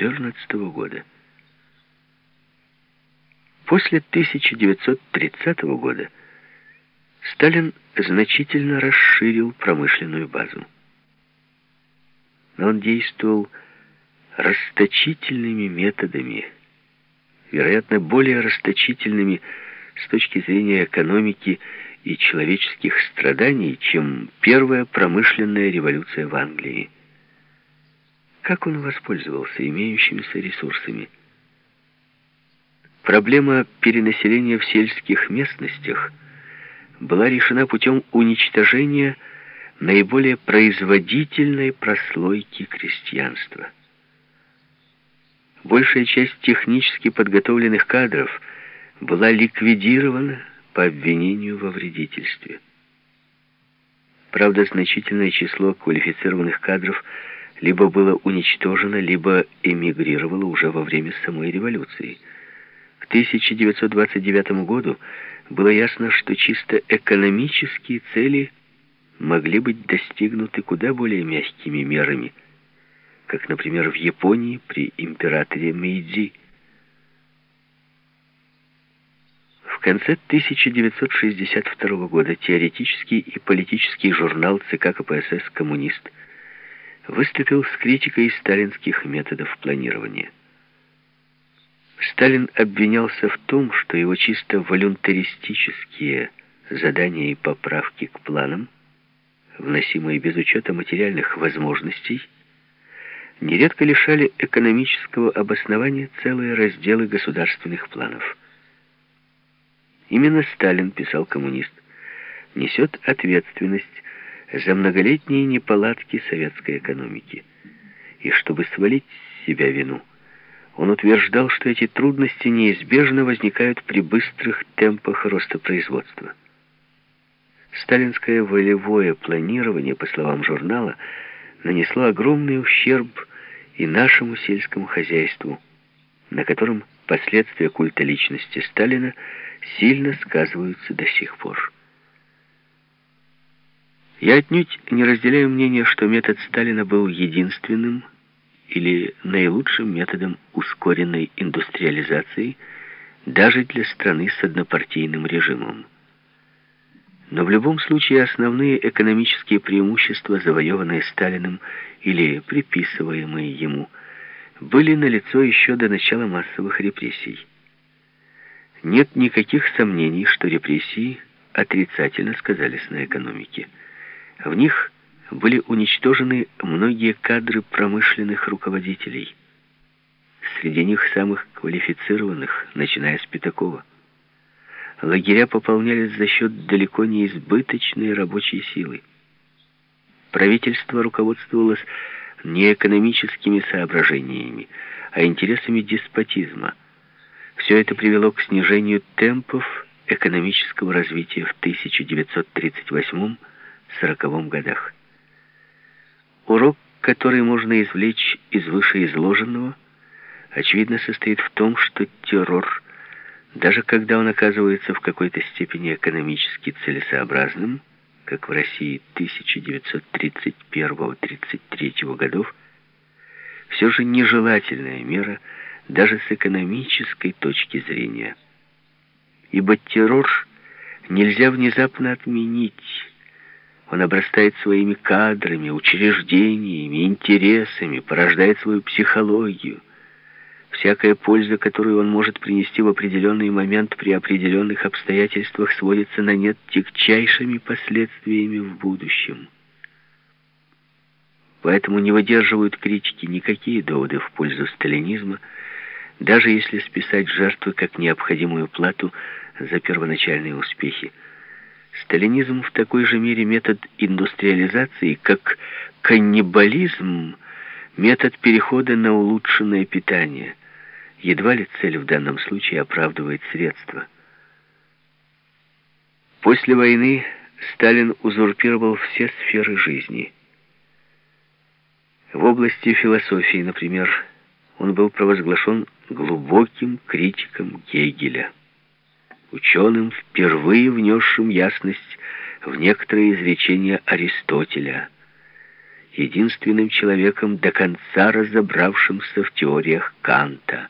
1914 года. После 1930 года Сталин значительно расширил промышленную базу. Но он действовал расточительными методами, вероятно, более расточительными с точки зрения экономики и человеческих страданий, чем первая промышленная революция в Англии. Как он воспользовался имеющимися ресурсами? Проблема перенаселения в сельских местностях была решена путем уничтожения наиболее производительной прослойки крестьянства. Большая часть технически подготовленных кадров была ликвидирована по обвинению во вредительстве. Правда, значительное число квалифицированных кадров либо было уничтожено, либо эмигрировало уже во время самой революции. К 1929 году было ясно, что чисто экономические цели могли быть достигнуты куда более мягкими мерами, как, например, в Японии при императоре Мэйдзи. В конце 1962 года теоретический и политический журнал ЦК КПСС «Коммунист» выступил с критикой сталинских методов планирования. Сталин обвинялся в том, что его чисто волюнтаристические задания и поправки к планам, вносимые без учета материальных возможностей, нередко лишали экономического обоснования целые разделы государственных планов. Именно Сталин, писал коммунист, несет ответственность за многолетние неполадки советской экономики. И чтобы свалить с себя вину, он утверждал, что эти трудности неизбежно возникают при быстрых темпах роста производства. Сталинское волевое планирование, по словам журнала, нанесло огромный ущерб и нашему сельскому хозяйству, на котором последствия культа личности Сталина – сильно сказываются до сих пор. Я отнюдь не разделяю мнение, что метод Сталина был единственным или наилучшим методом ускоренной индустриализации даже для страны с однопартийным режимом. Но в любом случае основные экономические преимущества, завоеванные Сталиным или приписываемые ему, были налицо еще до начала массовых репрессий. Нет никаких сомнений, что репрессии отрицательно сказались на экономике. В них были уничтожены многие кадры промышленных руководителей. Среди них самых квалифицированных, начиная с Пятакова. Лагеря пополнялись за счет далеко не избыточной рабочей силы. Правительство руководствовалось не экономическими соображениями, а интересами деспотизма – все это привело к снижению темпов экономического развития в 1938-40 годах. Урок, который можно извлечь из вышеизложенного, очевидно состоит в том, что террор, даже когда он оказывается в какой-то степени экономически целесообразным, как в России 1931-33 годов, все же нежелательная мера – даже с экономической точки зрения. Ибо террор нельзя внезапно отменить. Он обрастает своими кадрами, учреждениями, интересами, порождает свою психологию. Всякая польза, которую он может принести в определенный момент при определенных обстоятельствах, сводится на нет тягчайшими последствиями в будущем. Поэтому не выдерживают критики никакие доводы в пользу сталинизма, даже если списать жертвы как необходимую плату за первоначальные успехи. Сталинизм в такой же мере метод индустриализации, как каннибализм, метод перехода на улучшенное питание. Едва ли цель в данном случае оправдывает средства. После войны Сталин узурпировал все сферы жизни. В области философии, например, он был провозглашен глубоким критиком Гегеля, ученым, впервые внесшим ясность в некоторые изречения Аристотеля единственным человеком, до конца разобравшимся в теориях Канта.